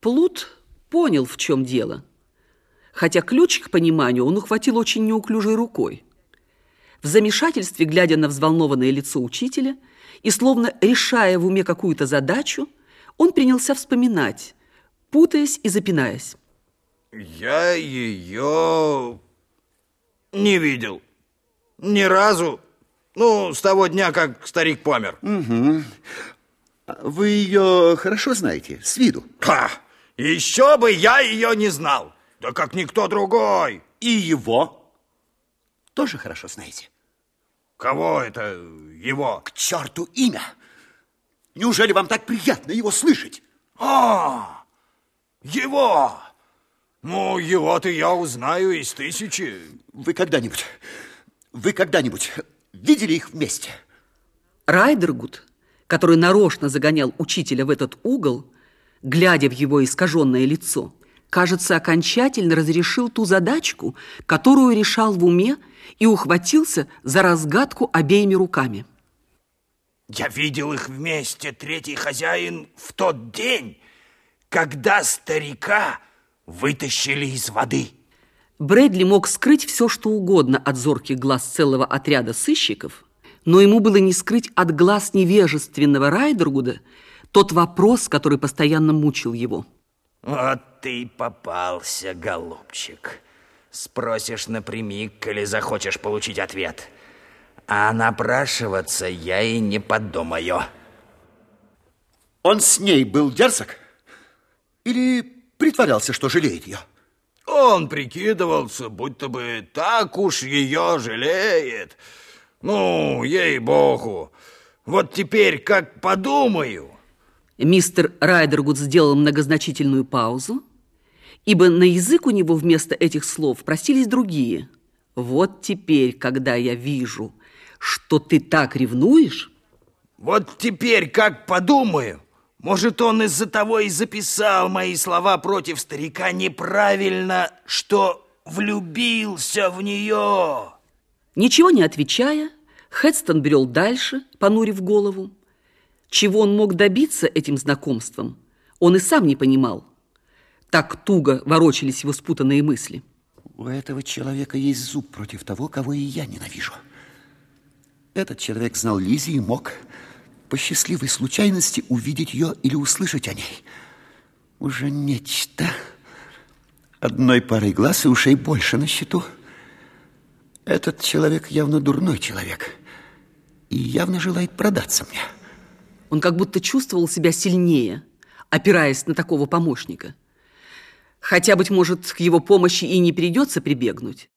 Плут понял, в чем дело, хотя ключ к пониманию он ухватил очень неуклюжей рукой. В замешательстве, глядя на взволнованное лицо учителя и словно решая в уме какую-то задачу, он принялся вспоминать, путаясь и запинаясь. Я ее не видел. Ни разу. Ну, с того дня, как старик помер. Угу. Вы ее хорошо знаете, с виду? Ха! Еще бы я ее не знал. Да как никто другой. И его тоже хорошо знаете. Кого это его? К черту имя. Неужели вам так приятно его слышать? А, его. Ну, его-то я узнаю из тысячи. Вы когда-нибудь, вы когда-нибудь видели их вместе? Райдергуд, который нарочно загонял учителя в этот угол, глядя в его искаженное лицо, кажется, окончательно разрешил ту задачку, которую решал в уме и ухватился за разгадку обеими руками. Я видел их вместе, третий хозяин, в тот день, когда старика вытащили из воды. Брэдли мог скрыть все, что угодно от зорких глаз целого отряда сыщиков, но ему было не скрыть от глаз невежественного Райдергуда тот вопрос, который постоянно мучил его. Вот ты попался, голубчик. Спросишь напрямик, или захочешь получить ответ. А напрашиваться я и не подумаю. Он с ней был дерзок? Или притворялся, что жалеет ее? Он прикидывался, будто бы так уж ее жалеет. Ну, ей-богу. Вот теперь, как подумаю... Мистер Райдергуд сделал многозначительную паузу, ибо на язык у него вместо этих слов просились другие. «Вот теперь, когда я вижу, что ты так ревнуешь...» «Вот теперь, как подумаю, может, он из-за того и записал мои слова против старика неправильно, что влюбился в нее». Ничего не отвечая, Хедстон брел дальше, понурив голову. Чего он мог добиться этим знакомством, он и сам не понимал. Так туго ворочались его спутанные мысли. У этого человека есть зуб против того, кого и я ненавижу. Этот человек знал Лизи и мог по счастливой случайности увидеть ее или услышать о ней. Уже нечто. Одной парой глаз и ушей больше на счету. Этот человек явно дурной человек и явно желает продаться мне. Он как будто чувствовал себя сильнее, опираясь на такого помощника. Хотя, быть может, к его помощи и не придется прибегнуть.